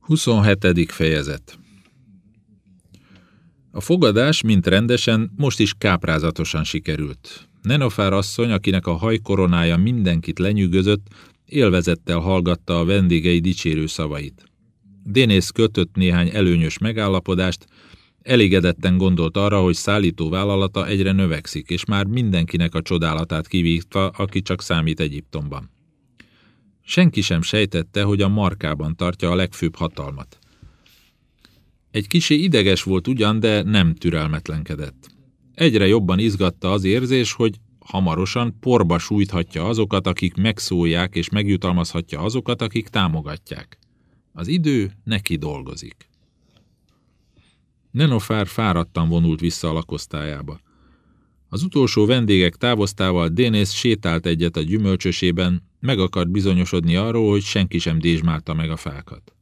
27. fejezet A fogadás, mint rendesen, most is káprázatosan sikerült. Nenofár asszony, akinek a hajkoronája mindenkit lenyűgözött, élvezettel hallgatta a vendégei dicsérő szavait. Dénész kötött néhány előnyös megállapodást, elégedetten gondolt arra, hogy szállító vállalata egyre növekszik, és már mindenkinek a csodálatát kivívta, aki csak számít Egyiptomban. Senki sem sejtette, hogy a markában tartja a legfőbb hatalmat. Egy kisé ideges volt ugyan, de nem türelmetlenkedett. Egyre jobban izgatta az érzés, hogy hamarosan porba sújthatja azokat, akik megszólják, és megjutalmazhatja azokat, akik támogatják. Az idő neki dolgozik. Nenofár fáradtan vonult vissza a lakosztályába. Az utolsó vendégek távoztával Dénész sétált egyet a gyümölcsösében, meg akart bizonyosodni arról, hogy senki sem dézsmálta meg a fákat.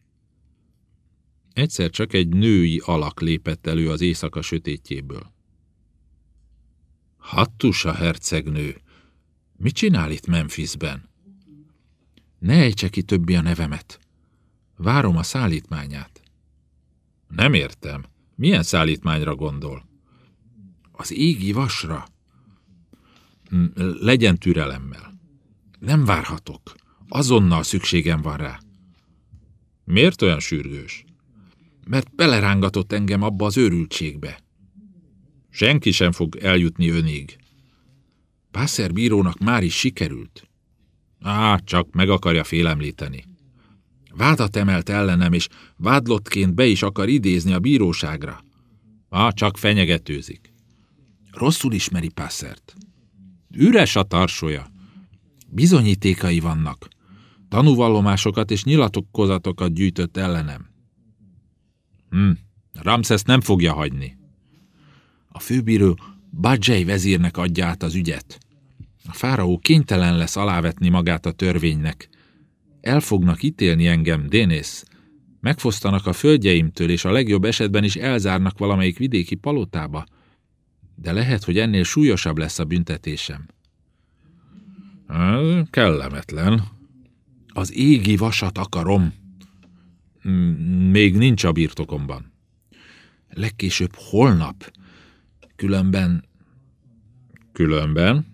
Egyszer csak egy női alak lépett elő az éjszaka sötétjéből. Hattusa hercegnő, mit csinál itt Memphisben? Ne ejtse ki többi a nevemet. Várom a szállítmányát. Nem értem. Milyen szállítmányra gondol? Az égi vasra. Legyen türelemmel. Nem várhatok. Azonnal szükségem van rá. Miért olyan sürgős? Mert belerángatott engem abba az őrültségbe. Senki sem fog eljutni önig. Pászer bírónak már is sikerült. Á, csak meg akarja félemlíteni. Vádat emelt ellenem, és vádlottként be is akar idézni a bíróságra. Á, csak fenyegetőzik. Rosszul ismeri Pászert. Üres a tarsója. Bizonyítékai vannak. Tanúvallomásokat és nyilatkozatokat gyűjtött ellenem. Hm, Ramszesz nem fogja hagyni. A főbíró Badzsely vezírnek adja át az ügyet. A fáraó kénytelen lesz alávetni magát a törvénynek. El fognak ítélni engem, Dénész. Megfosztanak a földjeimtől, és a legjobb esetben is elzárnak valamelyik vidéki palotába. De lehet, hogy ennél súlyosabb lesz a büntetésem. Kellemetlen. Az égi vasat akarom. Még nincs a birtokomban. Legkésőbb holnap. Különben... Különben?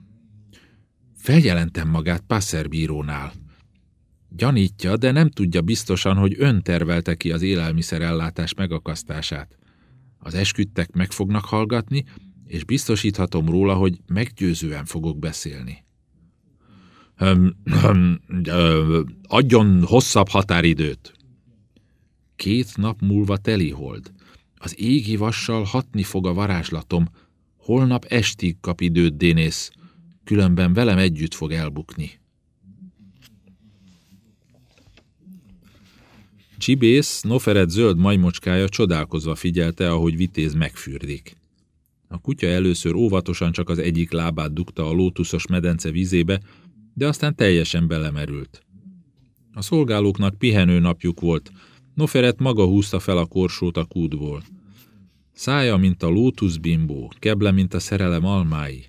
Feljelentem magát Passerbírónál. Gyanítja, de nem tudja biztosan, hogy ön tervelte ki az élelmiszerellátás megakasztását. Az esküdtek meg fognak hallgatni, és biztosíthatom róla, hogy meggyőzően fogok beszélni. Adjon hosszabb határidőt. Két nap múlva telihold. Az égi vassal hatni fog a varázslatom. Holnap estig kap időt, Dénész. Különben velem együtt fog elbukni. Csibész, Noferet zöld majmocskája csodálkozva figyelte, ahogy vitéz megfürdik. A kutya először óvatosan csak az egyik lábát dugta a lótuszos medence vízébe, de aztán teljesen belemerült. A szolgálóknak pihenő napjuk volt, Noferet maga húzta fel a korsót a kútból. Szája, mint a lótuszbimbó, keble, mint a szerelem almái.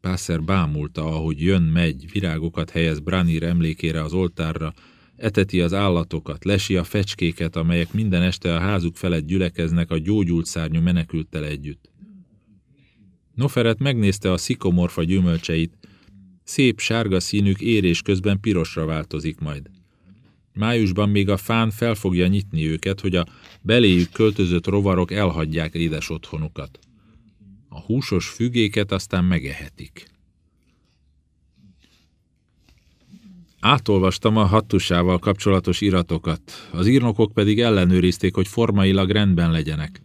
Pászer bámulta, ahogy jön-megy, virágokat helyez Branir emlékére az oltárra, eteti az állatokat, lesi a fecskéket, amelyek minden este a házuk felett gyülekeznek a gyógyult szárnyú menekülttel együtt. Noferet megnézte a szikomorfa gyümölcseit, szép sárga színük érés közben pirosra változik majd. Májusban még a fán fel fogja nyitni őket, hogy a beléjük költözött rovarok elhagyják édes otthonukat. A húsos fügéket aztán megehetik. Átolvastam a hattusával kapcsolatos iratokat, az írnokok pedig ellenőrizték, hogy formailag rendben legyenek.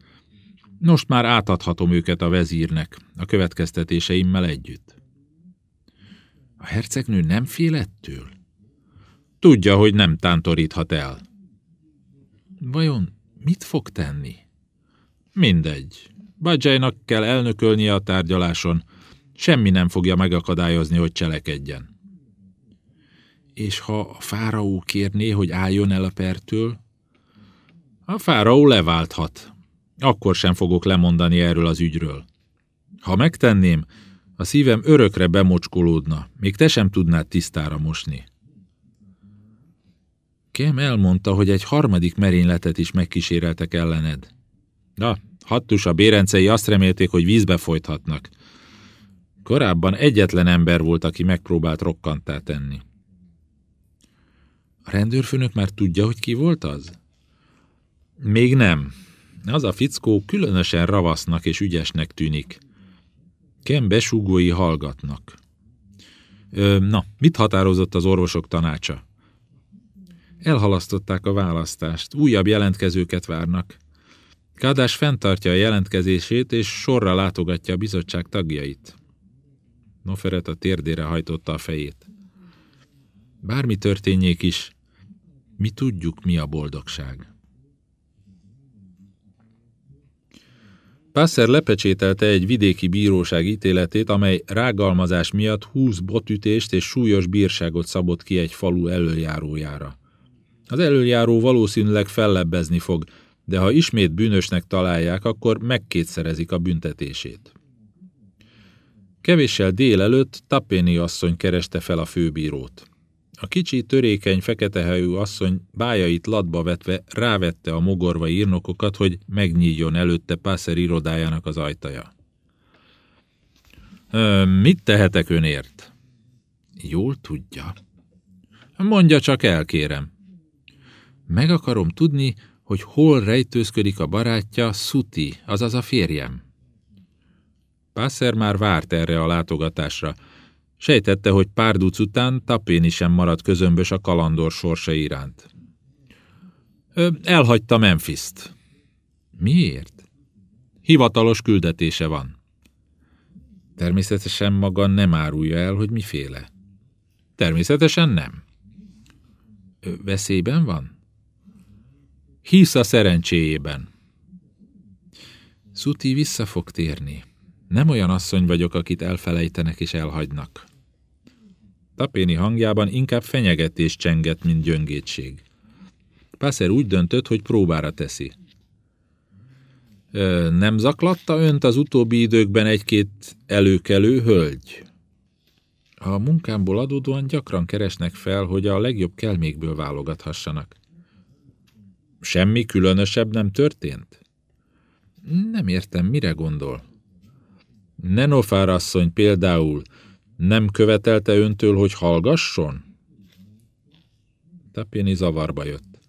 Most már átadhatom őket a vezírnek, a következtetéseimmel együtt. A hercegnő nem fél ettől? Tudja, hogy nem tántoríthat el. Vajon mit fog tenni? Mindegy. Badzsájnak kell elnökölnie a tárgyaláson. Semmi nem fogja megakadályozni, hogy cselekedjen. És ha a fáraó kérné, hogy álljon el a pertől? A fáraó leválthat. Akkor sem fogok lemondani erről az ügyről. Ha megtenném, a szívem örökre bemocskolódna, még te sem tudnád tisztára mosni. Kem elmondta, hogy egy harmadik merényletet is megkíséreltek ellened. Na, Hattus a bérencei azt remélték, hogy vízbe folythatnak. Korábban egyetlen ember volt, aki megpróbált rokkantá tenni. A rendőrfőnök már tudja, hogy ki volt az? Még nem. Az a fickó különösen ravasznak és ügyesnek tűnik. Ken besúgói hallgatnak. Ö, na, mit határozott az orvosok tanácsa? Elhalasztották a választást, újabb jelentkezőket várnak. Kádás fenntartja a jelentkezését, és sorra látogatja a bizottság tagjait. Noferet a térdére hajtotta a fejét. Bármi történjék is, mi tudjuk, mi a boldogság. Passer lepecsételte egy vidéki bíróság ítéletét, amely rágalmazás miatt 20 botütést és súlyos bírságot szabott ki egy falu előjárójára. Az előjáró valószínűleg fellebbezni fog, de ha ismét bűnösnek találják, akkor megkétszerezik a büntetését. Kevéssel délelőtt Tapéni asszony kereste fel a főbírót. A kicsi, törékeny, feketehajú asszony bájait latba vetve rávette a mogorva írnokokat, hogy megnyíljon előtte Pászer irodájának az ajtaja. Mit tehetek önért? Jól tudja. Mondja csak el, kérem. Meg akarom tudni, hogy hol rejtőzködik a barátja Suti, azaz a férjem. Pászer már várt erre a látogatásra, Sejtette, hogy pár duc után Tapéni sem maradt közömbös a kalandor sorsa iránt. Ö, elhagyta Memphis-t. Miért? Hivatalos küldetése van. Természetesen maga nem árulja el, hogy miféle. Természetesen nem. Ö, veszélyben van? Hisz a szerencséjében. Szuti vissza fog térni. Nem olyan asszony vagyok, akit elfelejtenek és elhagynak. Tapéni hangjában inkább fenyegetés csengett, mint gyöngétség. Pászer úgy döntött, hogy próbára teszi. Nem zaklatta önt az utóbbi időkben egy-két előkelő hölgy? A munkámból adódóan gyakran keresnek fel, hogy a legjobb kelmékből válogathassanak. Semmi különösebb nem történt? Nem értem, mire gondol. Nenofár asszony például nem követelte öntől, hogy hallgasson? Tapéni zavarba jött.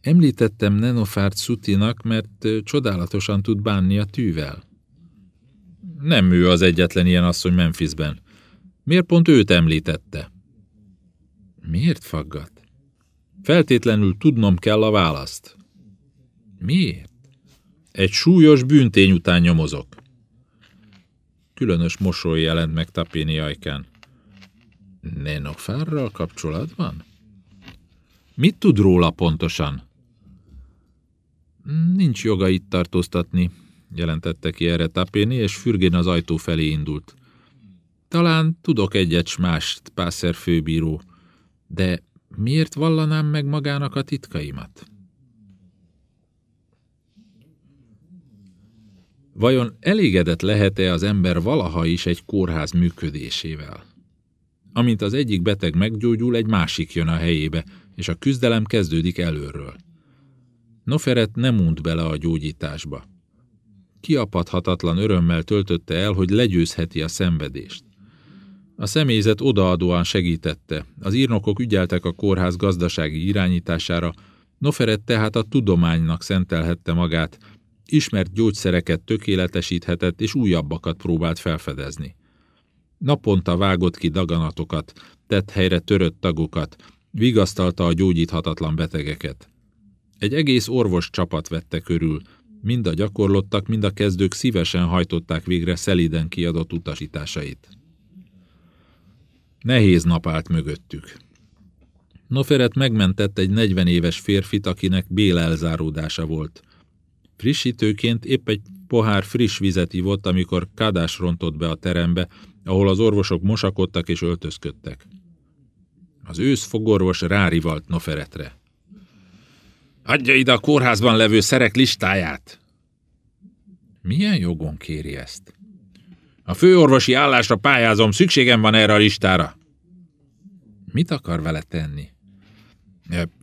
Említettem Nenofárt Szutinak, mert csodálatosan tud bánni a tűvel. Nem ő az egyetlen ilyen asszony Memphisben. Miért pont őt említette? Miért faggat? Feltétlenül tudnom kell a választ. Miért? Egy súlyos bűntény után nyomozok. Különös mosoly jelent meg Tapini ajkán. Nenofárral kapcsolatban? Mit tud róla pontosan? Nincs joga itt tartóztatni, jelentette ki erre Tapéni, és fürgén az ajtó felé indult. Talán tudok egyet mást, Pászer főbíró, de miért vallanám meg magának a titkaimat? Vajon elégedett lehet-e az ember valaha is egy kórház működésével? Amint az egyik beteg meggyógyul, egy másik jön a helyébe, és a küzdelem kezdődik előről. Noferet nem unt bele a gyógyításba. Kiapadhatatlan örömmel töltötte el, hogy legyőzheti a szenvedést. A személyzet odaadóan segítette, az írnokok ügyeltek a kórház gazdasági irányítására, Noferet tehát a tudománynak szentelhette magát, Ismert gyógyszereket tökéletesíthetett, és újabbakat próbált felfedezni. Naponta vágott ki daganatokat, tett helyre törött tagokat, vigasztalta a gyógyíthatatlan betegeket. Egy egész orvos csapat vette körül, mind a gyakorlottak, mind a kezdők szívesen hajtották végre szeliden kiadott utasításait. Nehéz nap állt mögöttük. Noferet megmentett egy 40 éves férfit, akinek bélelzáródása volt – Frissítőként épp egy pohár friss vizet ivott, amikor kádás rontott be a terembe, ahol az orvosok mosakodtak és öltözködtek. Az ősz fogorvos rárivalt Noferetre. Adja ide a kórházban levő szerek listáját! Milyen jogon kéri ezt? A főorvosi állásra pályázom, szükségem van erre a listára. Mit akar vele tenni?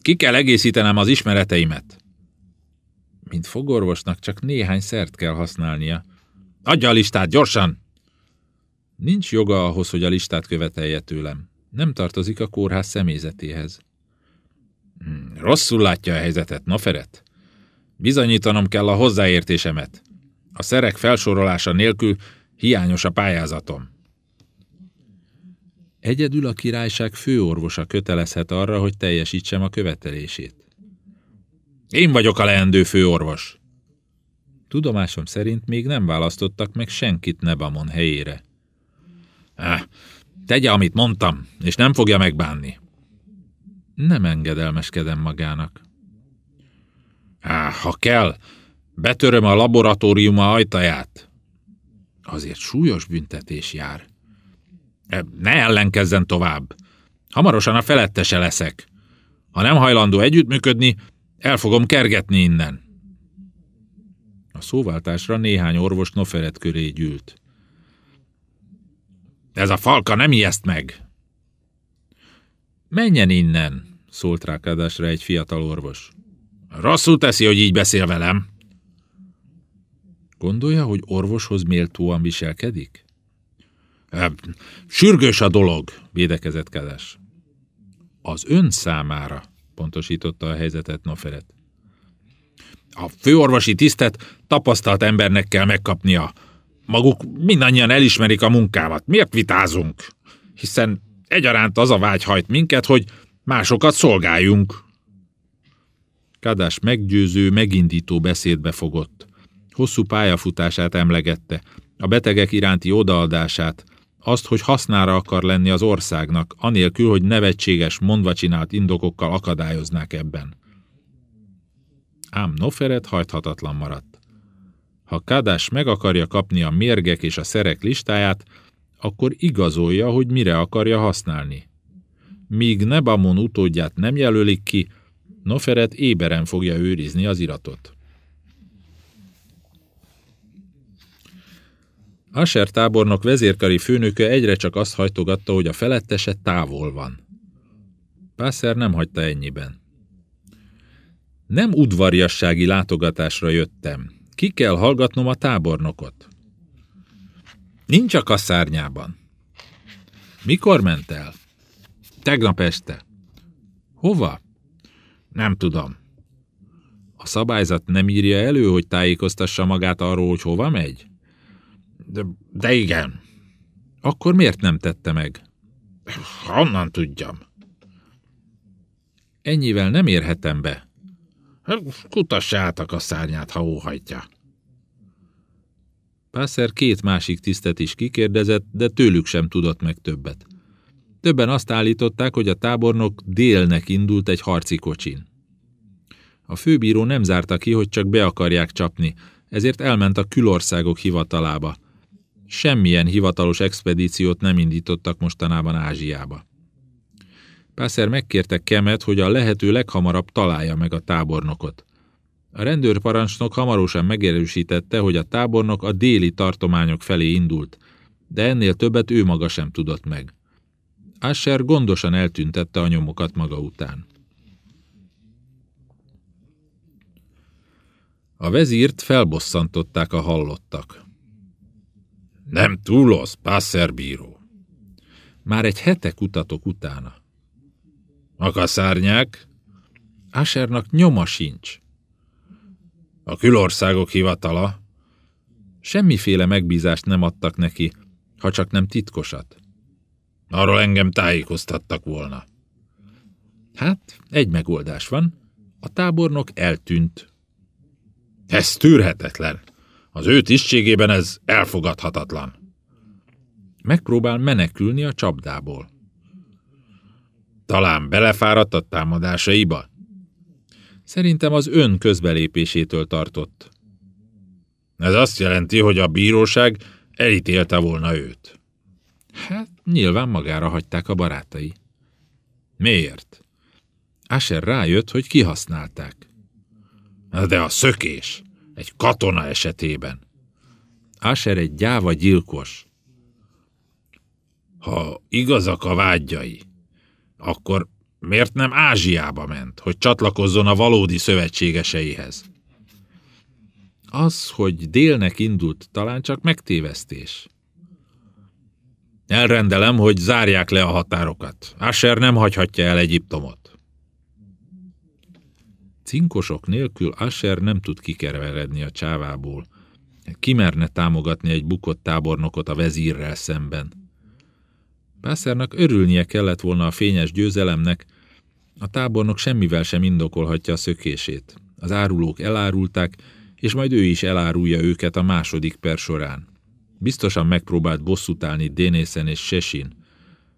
Ki kell egészítenem az ismereteimet. Mint fogorvosnak csak néhány szert kell használnia. Adja a listát, gyorsan! Nincs joga ahhoz, hogy a listát követelje tőlem. Nem tartozik a kórház személyzetéhez. Hmm, rosszul látja a helyzetet, Noferet. Bizonyítanom kell a hozzáértésemet. A szerek felsorolása nélkül hiányos a pályázatom. Egyedül a királyság főorvosa kötelezhet arra, hogy teljesítsem a követelését. Én vagyok a leendő főorvos. Tudomásom szerint még nem választottak meg senkit Nebamon helyére. Ah, tegye, amit mondtam, és nem fogja megbánni. Nem engedelmeskedem magának. Ah, ha kell, betöröm a laboratóriuma ajtaját. Azért súlyos büntetés jár. Ne ellenkezzen tovább. Hamarosan a felettese leszek. Ha nem hajlandó együttműködni, el fogom kergetni innen. A szóváltásra néhány orvos Noferet köré gyűlt. Ez a falka nem ijeszt meg! Menjen innen, szólt rákádásra egy fiatal orvos. Rosszul teszi, hogy így beszél velem. Gondolja, hogy orvoshoz méltóan viselkedik? Sürgős a dolog, védekezett Kedes. Az ön számára, pontosította a helyzetet Noferet. A főorvosi tisztet tapasztalt embernek kell megkapnia. Maguk mindannyian elismerik a munkámat. Miért vitázunk? Hiszen egyaránt az a vágy hajt minket, hogy másokat szolgáljunk. Kadás meggyőző, megindító beszédbe fogott. Hosszú pályafutását emlegette, a betegek iránti odaadását, azt, hogy hasznára akar lenni az országnak, anélkül, hogy nevetséges, mondva csinált indokokkal akadályoznák ebben. Ám Noferet hajthatatlan maradt. Ha Kadás meg akarja kapni a mérgek és a szerek listáját, akkor igazolja, hogy mire akarja használni. Míg Nebamon utódját nem jelölik ki, Noferet éberen fogja őrizni az iratot. Asher tábornok vezérkari főnöke egyre csak azt hajtogatta, hogy a felettese távol van. Pászer nem hagyta ennyiben. Nem udvariassági látogatásra jöttem. Ki kell hallgatnom a tábornokot. Nincs a kaszárnyában. Mikor ment el? Tegnap este. Hova? Nem tudom. A szabályzat nem írja elő, hogy tájékoztassa magát arról, hogy hova megy? De, de igen. Akkor miért nem tette meg? Honnan tudjam? Ennyivel nem érhetem be. Kutassa át a kaszárnyát, ha óhajtja. Pászer két másik tisztet is kikérdezett, de tőlük sem tudott meg többet. Többen azt állították, hogy a tábornok délnek indult egy harci kocsin. A főbíró nem zárta ki, hogy csak be akarják csapni, ezért elment a külországok hivatalába. Semmilyen hivatalos expedíciót nem indítottak mostanában Ázsiába. Pászer megkérte Kemet, hogy a lehető leghamarabb találja meg a tábornokot. A rendőrparancsnok hamarosan megerősítette, hogy a tábornok a déli tartományok felé indult, de ennél többet ő maga sem tudott meg. Asher gondosan eltüntette a nyomokat maga után. A vezírt felbosszantották a hallottak. Nem túloz, bíró. Már egy hete kutatok utána. A kaszárnyák? Ashernak nyoma sincs. A külországok hivatala? Semmiféle megbízást nem adtak neki, ha csak nem titkosat. Arról engem tájékoztattak volna. Hát, egy megoldás van. A tábornok eltűnt. Ez tűrhetetlen. Az ő tisztségében ez elfogadhatatlan. Megpróbál menekülni a csapdából. Talán belefáradt a támadásaiba? Szerintem az ön közbelépésétől tartott. Ez azt jelenti, hogy a bíróság elítélte volna őt. Hát, nyilván magára hagyták a barátai. Miért? Asher rájött, hogy kihasználták. De a szökés, egy katona esetében. Asher egy gyáva gyilkos. Ha igazak a vágyai, akkor Miért nem Ázsiába ment, hogy csatlakozzon a valódi szövetségeseihez? Az, hogy délnek indult, talán csak megtévesztés. Elrendelem, hogy zárják le a határokat. Asher nem hagyhatja el Egyiptomot. Cinkosok nélkül Asher nem tud kikerveredni a csávából. Kimerne támogatni egy bukott tábornokot a vezírrel szemben. Pászernak örülnie kellett volna a fényes győzelemnek, a tábornok semmivel sem indokolhatja a szökését. Az árulók elárulták, és majd ő is elárulja őket a második per során. Biztosan megpróbált bosszút állni Dénészen és Sesin,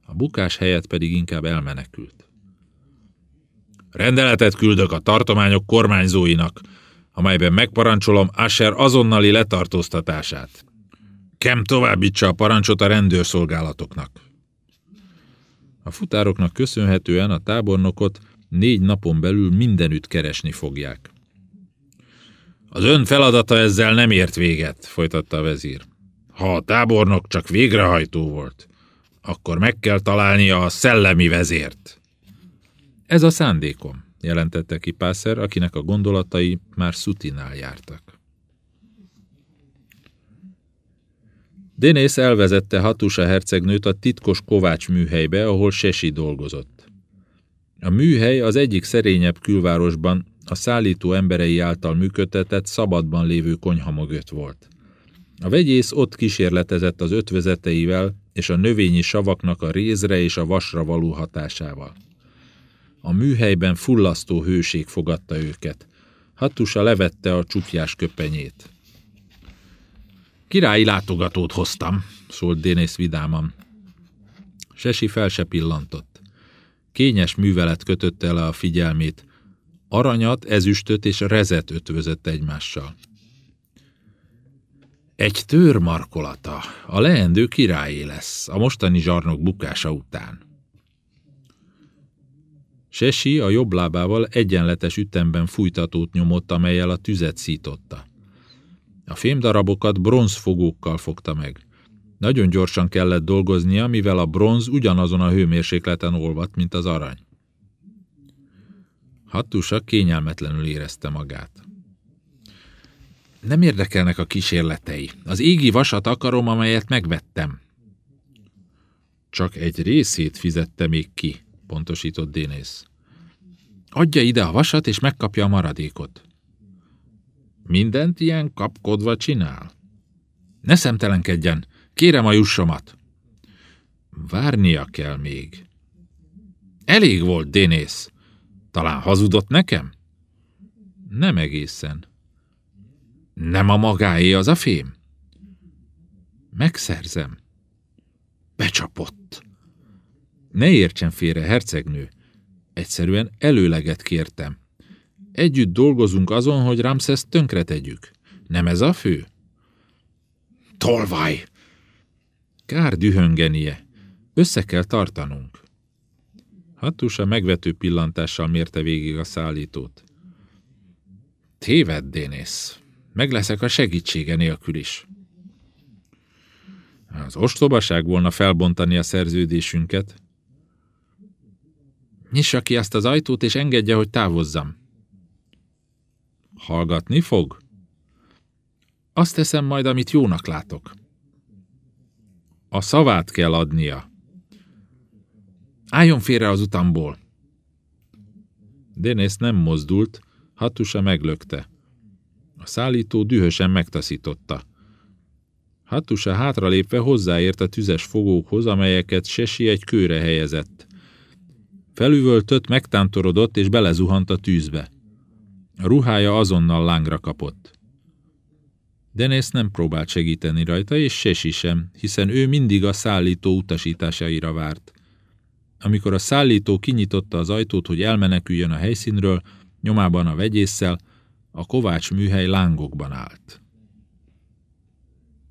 a bukás helyett pedig inkább elmenekült. Rendeletet küldök a tartományok kormányzóinak, amelyben megparancsolom Asher azonnali letartóztatását. Kem továbbítsa a parancsot a rendőrszolgálatoknak. A futároknak köszönhetően a tábornokot négy napon belül mindenütt keresni fogják. Az ön feladata ezzel nem ért véget, folytatta a vezír. Ha a tábornok csak végrehajtó volt, akkor meg kell találnia a szellemi vezért. Ez a szándékom, jelentette ki Pászer, akinek a gondolatai már Szutinál jártak. Dénész elvezette Hatusa hercegnőt a titkos Kovács műhelybe, ahol Sesi dolgozott. A műhely az egyik szerényebb külvárosban a szállító emberei által működtetett szabadban lévő konyha mögött volt. A vegyész ott kísérletezett az ötvezeteivel és a növényi savaknak a rézre és a vasra való hatásával. A műhelyben fullasztó hőség fogadta őket. Hattusa levette a csukjás köpenyét. Királyi látogatót hoztam, szólt Dénész vidáman. Sesi fel se pillantott. Kényes művelet kötötte le a figyelmét. Aranyat, ezüstöt és rezet ötvözött egymással. Egy tőr markolata, a leendő királyé lesz, a mostani zsarnok bukása után. Sesi a jobb lábával egyenletes ütemben fújtatót nyomott, amelyel a tüzet szította. A fémdarabokat bronzfogókkal fogta meg. Nagyon gyorsan kellett dolgoznia, mivel a bronz ugyanazon a hőmérsékleten olvadt, mint az arany. Hattusa kényelmetlenül érezte magát. Nem érdekelnek a kísérletei. Az égi vasat akarom, amelyet megvettem. Csak egy részét fizette még ki, pontosított Dénész. Adja ide a vasat, és megkapja a maradékot. Mindent ilyen kapkodva csinál? Ne szemtelenkedjen, kérem a jussomat. Várnia kell még. Elég volt, Dénész. Talán hazudott nekem? Nem egészen. Nem a magáé az a fém? Megszerzem. Becsapott. Ne értsen félre, hercegnő. Egyszerűen előleget kértem. Együtt dolgozunk azon, hogy Ramszeszt tönkre tegyük. Nem ez a fő? Tolvaj! Kár dühöngenie. Össze kell tartanunk. Hattusa megvető pillantással mérte végig a szállítót. Téved, Dénész. Meg leszek a segítsége nélkül is. Az ostobaság volna felbontani a szerződésünket. Nyissa ki azt az ajtót, és engedje, hogy távozzam. Hallgatni fog? Azt teszem majd, amit jónak látok. A szavát kell adnia. Álljon félre az utamból. Dénész nem mozdult, Hattusa meglökte. A szállító dühösen megtaszította. Hattusa hátralépve hozzáért a tüzes fogókhoz, amelyeket Sesi egy kőre helyezett. Felüvöltött, megtántorodott és belezuhant a tűzbe. A ruhája azonnal lángra kapott. Denész nem próbált segíteni rajta, és Sesi sem, hiszen ő mindig a szállító utasításaira várt. Amikor a szállító kinyitotta az ajtót, hogy elmeneküljön a helyszínről, nyomában a vegyésszel, a kovács műhely lángokban állt.